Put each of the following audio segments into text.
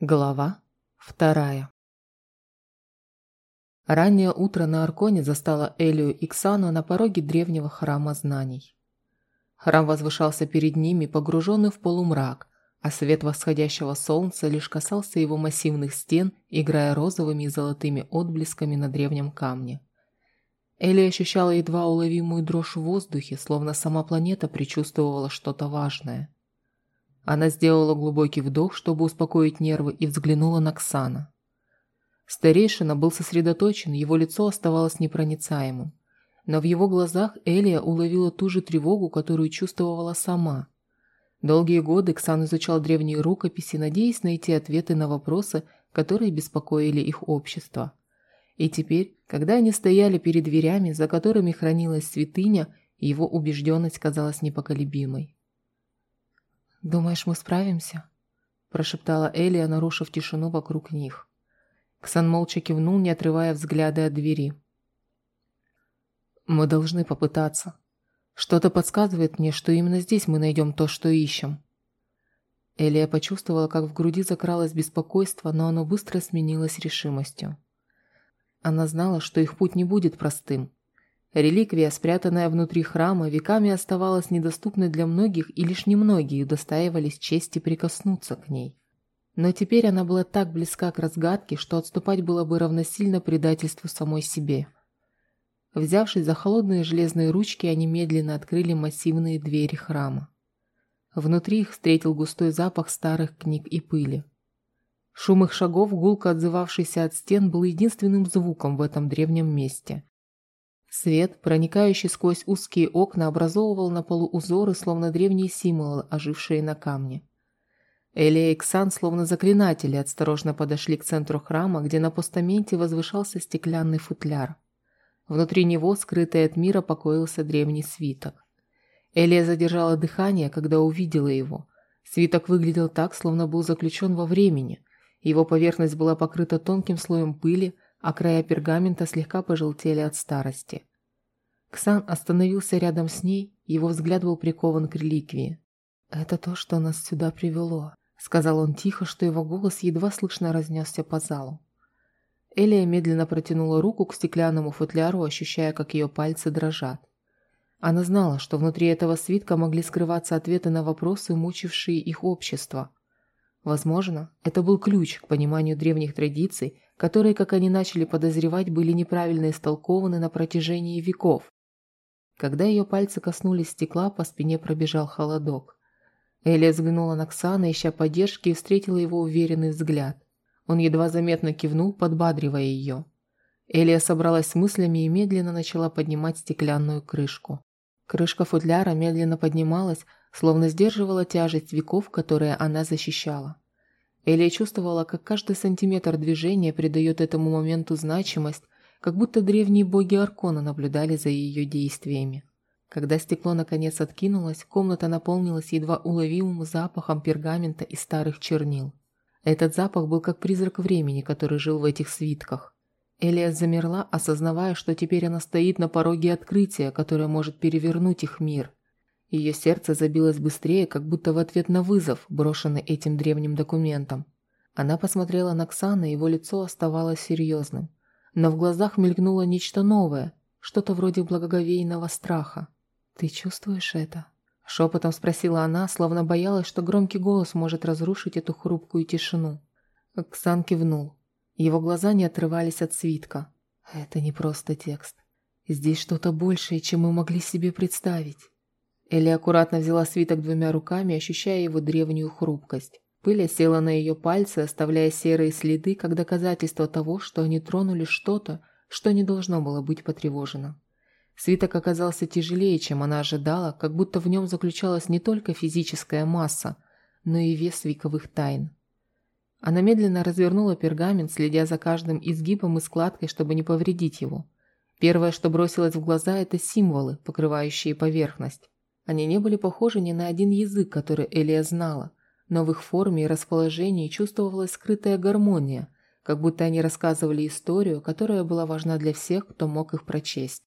Глава вторая Раннее утро на Арконе застало Элию и Ксану на пороге древнего храма знаний. Храм возвышался перед ними, погруженный в полумрак, а свет восходящего солнца лишь касался его массивных стен, играя розовыми и золотыми отблесками на древнем камне. Элли ощущала едва уловимую дрожь в воздухе, словно сама планета предчувствовала что-то важное. Она сделала глубокий вдох, чтобы успокоить нервы, и взглянула на Ксана. Старейшина был сосредоточен, его лицо оставалось непроницаемым. Но в его глазах Элия уловила ту же тревогу, которую чувствовала сама. Долгие годы Ксан изучал древние рукописи, надеясь найти ответы на вопросы, которые беспокоили их общество. И теперь, когда они стояли перед дверями, за которыми хранилась святыня, его убежденность казалась непоколебимой. «Думаешь, мы справимся?» – прошептала Элия, нарушив тишину вокруг них. Ксан молча кивнул, не отрывая взгляда от двери. «Мы должны попытаться. Что-то подсказывает мне, что именно здесь мы найдем то, что ищем». Элия почувствовала, как в груди закралось беспокойство, но оно быстро сменилось решимостью. Она знала, что их путь не будет простым, Реликвия, спрятанная внутри храма, веками оставалась недоступной для многих, и лишь немногие удостаивались чести прикоснуться к ней. Но теперь она была так близка к разгадке, что отступать было бы равносильно предательству самой себе. Взявшись за холодные железные ручки, они медленно открыли массивные двери храма. Внутри их встретил густой запах старых книг и пыли. Шум их шагов, гулко отзывавшийся от стен, был единственным звуком в этом древнем месте. Свет, проникающий сквозь узкие окна, образовывал на полу узоры, словно древние символы, ожившие на камне. Элия и Ксан, словно заклинатели, осторожно подошли к центру храма, где на постаменте возвышался стеклянный футляр. Внутри него, скрытый от мира, покоился древний свиток. Элия задержала дыхание, когда увидела его. Свиток выглядел так, словно был заключен во времени. Его поверхность была покрыта тонким слоем пыли, а края пергамента слегка пожелтели от старости. Ксан остановился рядом с ней, его взгляд был прикован к реликвии. «Это то, что нас сюда привело», — сказал он тихо, что его голос едва слышно разнесся по залу. Элия медленно протянула руку к стеклянному футляру, ощущая, как ее пальцы дрожат. Она знала, что внутри этого свитка могли скрываться ответы на вопросы, мучившие их общество. Возможно, это был ключ к пониманию древних традиций которые, как они начали подозревать, были неправильно истолкованы на протяжении веков. Когда ее пальцы коснулись стекла, по спине пробежал холодок. Элия взглянула на Ксана, ища поддержки, и встретила его уверенный взгляд. Он едва заметно кивнул, подбадривая ее. Элия собралась с мыслями и медленно начала поднимать стеклянную крышку. Крышка футляра медленно поднималась, словно сдерживала тяжесть веков, которые она защищала. Элия чувствовала, как каждый сантиметр движения придает этому моменту значимость, как будто древние боги Аркона наблюдали за ее действиями. Когда стекло наконец откинулось, комната наполнилась едва уловимым запахом пергамента и старых чернил. Этот запах был как призрак времени, который жил в этих свитках. Элия замерла, осознавая, что теперь она стоит на пороге открытия, которое может перевернуть их мир – ее сердце забилось быстрее, как будто в ответ на вызов, брошенный этим древним документом. Она посмотрела на Ксана, его лицо оставалось серьезным. Но в глазах мелькнуло нечто новое, что-то вроде благоговейного страха. «Ты чувствуешь это?» Шепотом спросила она, словно боялась, что громкий голос может разрушить эту хрупкую тишину. Ксан кивнул. Его глаза не отрывались от свитка. «Это не просто текст. Здесь что-то большее, чем мы могли себе представить. Элли аккуратно взяла свиток двумя руками, ощущая его древнюю хрупкость. Пыль осела на ее пальцы, оставляя серые следы, как доказательство того, что они тронули что-то, что не должно было быть потревожено. Свиток оказался тяжелее, чем она ожидала, как будто в нем заключалась не только физическая масса, но и вес вековых тайн. Она медленно развернула пергамент, следя за каждым изгибом и складкой, чтобы не повредить его. Первое, что бросилось в глаза, это символы, покрывающие поверхность. Они не были похожи ни на один язык, который Элия знала, но в их форме и расположении чувствовалась скрытая гармония, как будто они рассказывали историю, которая была важна для всех, кто мог их прочесть.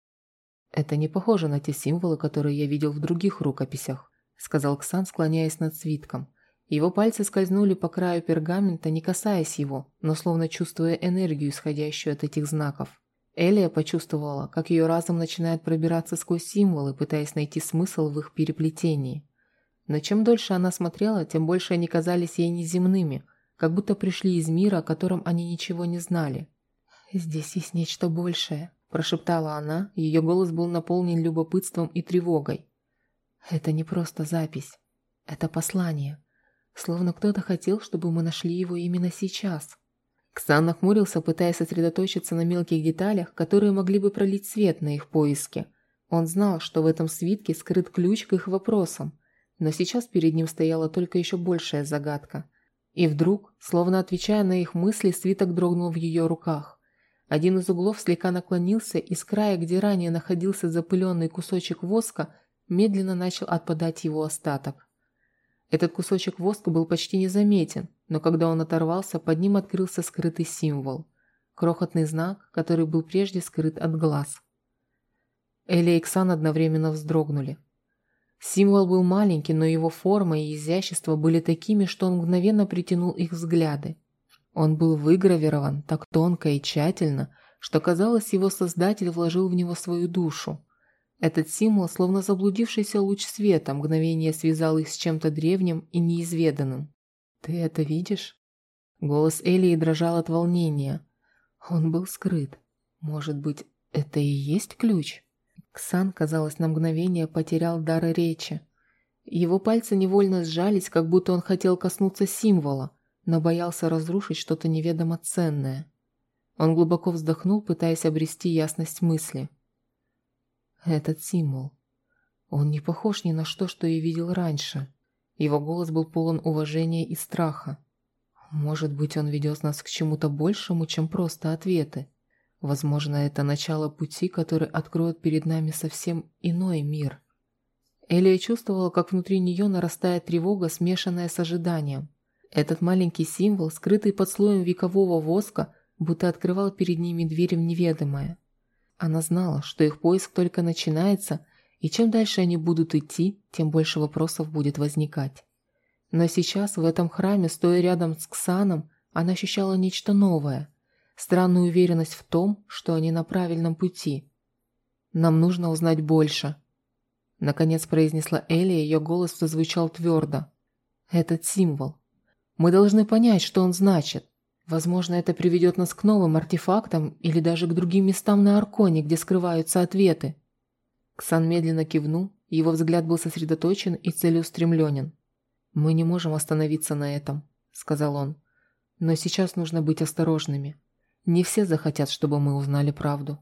«Это не похоже на те символы, которые я видел в других рукописях», сказал Ксан, склоняясь над свитком. Его пальцы скользнули по краю пергамента, не касаясь его, но словно чувствуя энергию, исходящую от этих знаков. Элия почувствовала, как ее разум начинает пробираться сквозь символы, пытаясь найти смысл в их переплетении. Но чем дольше она смотрела, тем больше они казались ей неземными, как будто пришли из мира, о котором они ничего не знали. «Здесь есть нечто большее», – прошептала она, ее голос был наполнен любопытством и тревогой. «Это не просто запись, это послание». Словно кто-то хотел, чтобы мы нашли его именно сейчас. Ксан нахмурился, пытаясь сосредоточиться на мелких деталях, которые могли бы пролить свет на их поиски. Он знал, что в этом свитке скрыт ключ к их вопросам, но сейчас перед ним стояла только еще большая загадка. И вдруг, словно отвечая на их мысли, свиток дрогнул в ее руках. Один из углов слегка наклонился, и с края, где ранее находился запыленный кусочек воска, медленно начал отпадать его остаток. Этот кусочек воска был почти незаметен, но когда он оторвался, под ним открылся скрытый символ. Крохотный знак, который был прежде скрыт от глаз. Эли и Ксан одновременно вздрогнули. Символ был маленький, но его форма и изящество были такими, что он мгновенно притянул их взгляды. Он был выгравирован так тонко и тщательно, что казалось, его создатель вложил в него свою душу. Этот символ, словно заблудившийся луч света, мгновение связал их с чем-то древним и неизведанным. «Ты это видишь?» Голос Элии дрожал от волнения. Он был скрыт. Может быть, это и есть ключ? Ксан, казалось, на мгновение потерял дар речи. Его пальцы невольно сжались, как будто он хотел коснуться символа, но боялся разрушить что-то неведомо ценное. Он глубоко вздохнул, пытаясь обрести ясность мысли. Этот символ. Он не похож ни на что, что я видел раньше. Его голос был полон уважения и страха. Может быть, он ведет нас к чему-то большему, чем просто ответы. Возможно, это начало пути, который откроет перед нами совсем иной мир. Элия чувствовала, как внутри нее нарастает тревога, смешанная с ожиданием. Этот маленький символ, скрытый под слоем векового воска, будто открывал перед ними дверь в неведомое. Она знала, что их поиск только начинается, и чем дальше они будут идти, тем больше вопросов будет возникать. Но сейчас в этом храме, стоя рядом с Ксаном, она ощущала нечто новое, странную уверенность в том, что они на правильном пути. «Нам нужно узнать больше», — наконец произнесла Элия, ее голос зазвучал твердо. «Этот символ. Мы должны понять, что он значит. Возможно, это приведет нас к новым артефактам или даже к другим местам на Арконе, где скрываются ответы. Ксан медленно кивнул, его взгляд был сосредоточен и целеустремленен. «Мы не можем остановиться на этом», — сказал он. «Но сейчас нужно быть осторожными. Не все захотят, чтобы мы узнали правду».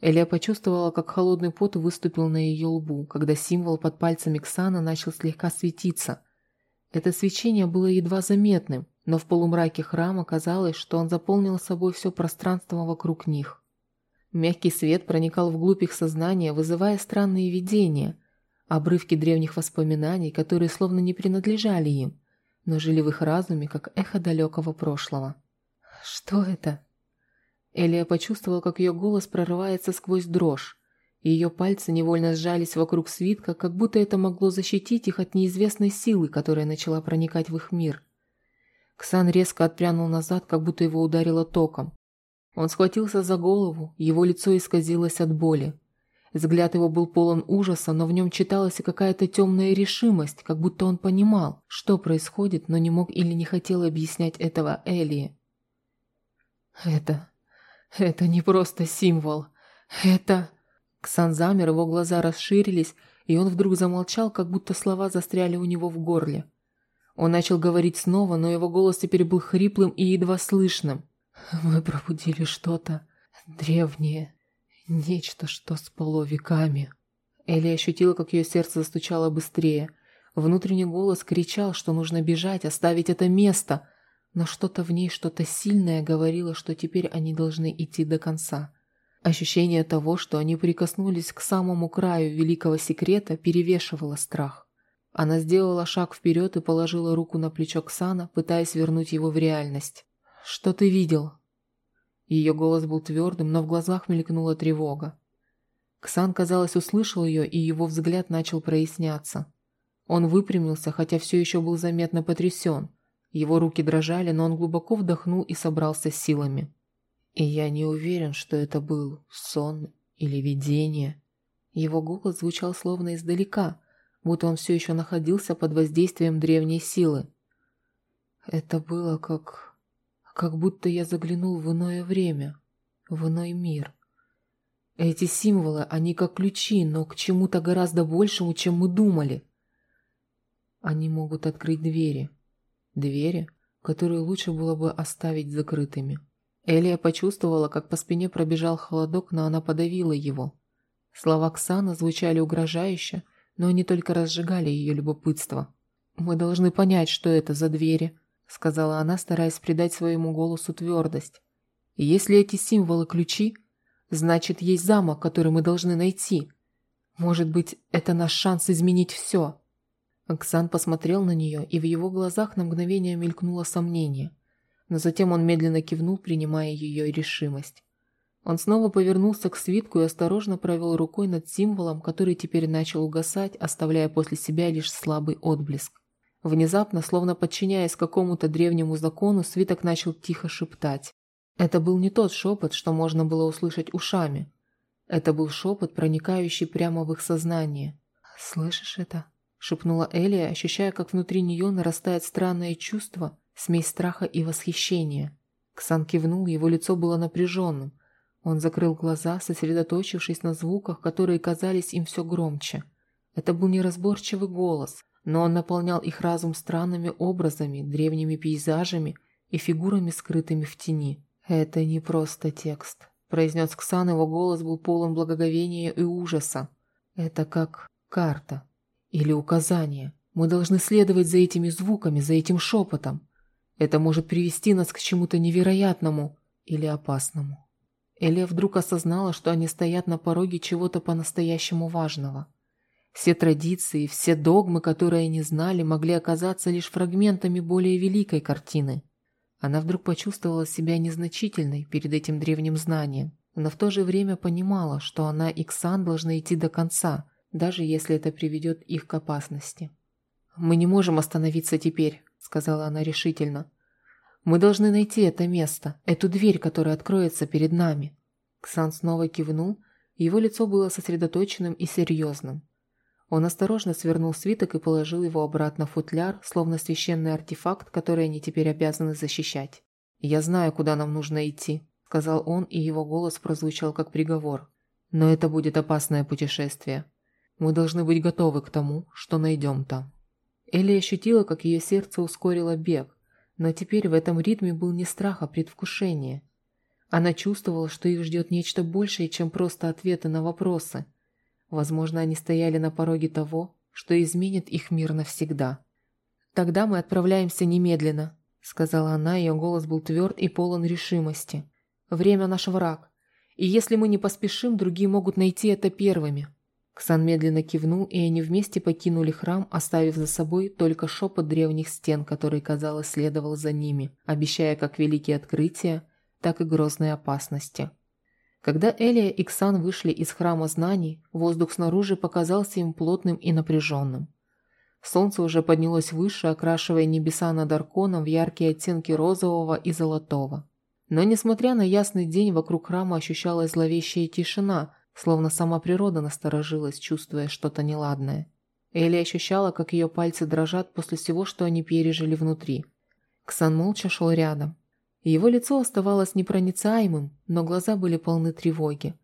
Элия почувствовала, как холодный пот выступил на ее лбу, когда символ под пальцами Ксана начал слегка светиться. Это свечение было едва заметным, но в полумраке храма казалось, что он заполнил собой все пространство вокруг них. Мягкий свет проникал вглубь их сознания, вызывая странные видения, обрывки древних воспоминаний, которые словно не принадлежали им, но жили в их разуме, как эхо далекого прошлого. «Что это?» Элия почувствовала, как ее голос прорывается сквозь дрожь, ее пальцы невольно сжались вокруг свитка, как будто это могло защитить их от неизвестной силы, которая начала проникать в их мир – Ксан резко отпрянул назад, как будто его ударило током. Он схватился за голову, его лицо исказилось от боли. Взгляд его был полон ужаса, но в нем читалась и какая-то темная решимость, как будто он понимал, что происходит, но не мог или не хотел объяснять этого Элии. «Это... это не просто символ. Это...» Ксан замер, его глаза расширились, и он вдруг замолчал, как будто слова застряли у него в горле. Он начал говорить снова, но его голос теперь был хриплым и едва слышным. «Вы пробудили что-то древнее, нечто, что спало веками». Элли ощутила, как ее сердце застучало быстрее. Внутренний голос кричал, что нужно бежать, оставить это место, но что-то в ней, что-то сильное говорило, что теперь они должны идти до конца. Ощущение того, что они прикоснулись к самому краю великого секрета, перевешивало страх. Она сделала шаг вперед и положила руку на плечо Ксана, пытаясь вернуть его в реальность. «Что ты видел?» Ее голос был твердым, но в глазах мелькнула тревога. Ксан, казалось, услышал ее, и его взгляд начал проясняться. Он выпрямился, хотя все еще был заметно потрясен. Его руки дрожали, но он глубоко вдохнул и собрался с силами. И я не уверен, что это был сон или видение. Его голос звучал словно издалека, будто он все еще находился под воздействием древней силы. Это было как... как будто я заглянул в иное время, в иной мир. Эти символы, они как ключи, но к чему-то гораздо большему, чем мы думали. Они могут открыть двери. Двери, которые лучше было бы оставить закрытыми. Элия почувствовала, как по спине пробежал холодок, но она подавила его. Слова Ксана звучали угрожающе, но они только разжигали ее любопытство. «Мы должны понять, что это за двери», — сказала она, стараясь придать своему голосу твердость. «И если эти символы ключи, значит, есть замок, который мы должны найти. Может быть, это наш шанс изменить все». Оксан посмотрел на нее, и в его глазах на мгновение мелькнуло сомнение — но затем он медленно кивнул, принимая ее решимость. Он снова повернулся к свитку и осторожно провел рукой над символом, который теперь начал угасать, оставляя после себя лишь слабый отблеск. Внезапно, словно подчиняясь какому-то древнему закону, свиток начал тихо шептать. Это был не тот шепот, что можно было услышать ушами. Это был шепот, проникающий прямо в их сознание. «Слышишь это?» – шепнула Элия, ощущая, как внутри нее нарастает странное чувство, смесь страха и восхищения. Ксан кивнул, его лицо было напряженным. Он закрыл глаза, сосредоточившись на звуках, которые казались им все громче. Это был неразборчивый голос, но он наполнял их разум странными образами, древними пейзажами и фигурами, скрытыми в тени. «Это не просто текст», – произнес Ксан, его голос был полон благоговения и ужаса. «Это как карта или указание. Мы должны следовать за этими звуками, за этим шепотом. Это может привести нас к чему-то невероятному или опасному. Элия вдруг осознала, что они стоят на пороге чего-то по-настоящему важного. Все традиции, все догмы, которые они знали, могли оказаться лишь фрагментами более великой картины. Она вдруг почувствовала себя незначительной перед этим древним знанием, но в то же время понимала, что она и Ксан должны идти до конца, даже если это приведет их к опасности. «Мы не можем остановиться теперь», сказала она решительно. «Мы должны найти это место, эту дверь, которая откроется перед нами». Ксан снова кивнул, его лицо было сосредоточенным и серьезным. Он осторожно свернул свиток и положил его обратно в футляр, словно священный артефакт, который они теперь обязаны защищать. «Я знаю, куда нам нужно идти», — сказал он, и его голос прозвучал как приговор. «Но это будет опасное путешествие. Мы должны быть готовы к тому, что найдем там». Элли ощутила, как ее сердце ускорило бег, но теперь в этом ритме был не страх, а предвкушение. Она чувствовала, что их ждет нечто большее, чем просто ответы на вопросы. Возможно, они стояли на пороге того, что изменит их мир навсегда. «Тогда мы отправляемся немедленно», — сказала она, ее голос был тверд и полон решимости. «Время наш враг, и если мы не поспешим, другие могут найти это первыми». Ксан медленно кивнул, и они вместе покинули храм, оставив за собой только шепот древних стен, который, казалось, следовал за ними, обещая как великие открытия, так и грозные опасности. Когда Элия и Ксан вышли из храма знаний, воздух снаружи показался им плотным и напряженным. Солнце уже поднялось выше, окрашивая небеса над Арконом в яркие оттенки розового и золотого. Но, несмотря на ясный день, вокруг храма ощущалась зловещая тишина – Словно сама природа насторожилась, чувствуя что-то неладное. Элли ощущала, как ее пальцы дрожат после всего, что они пережили внутри. Ксан молча шел рядом. Его лицо оставалось непроницаемым, но глаза были полны тревоги.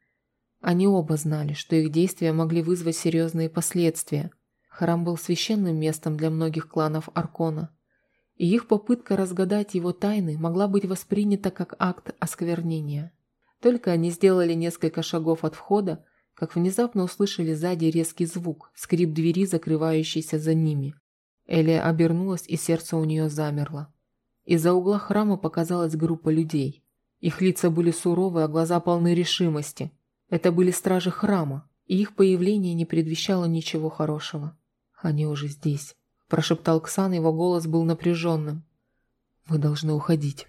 Они оба знали, что их действия могли вызвать серьезные последствия. Храм был священным местом для многих кланов Аркона, и их попытка разгадать его тайны могла быть воспринята как акт осквернения. Только они сделали несколько шагов от входа, как внезапно услышали сзади резкий звук, скрип двери, закрывающейся за ними. Элия обернулась, и сердце у нее замерло. Из-за угла храма показалась группа людей. Их лица были суровы, а глаза полны решимости. Это были стражи храма, и их появление не предвещало ничего хорошего. «Они уже здесь», – прошептал Ксан, его голос был напряженным. «Мы должны уходить».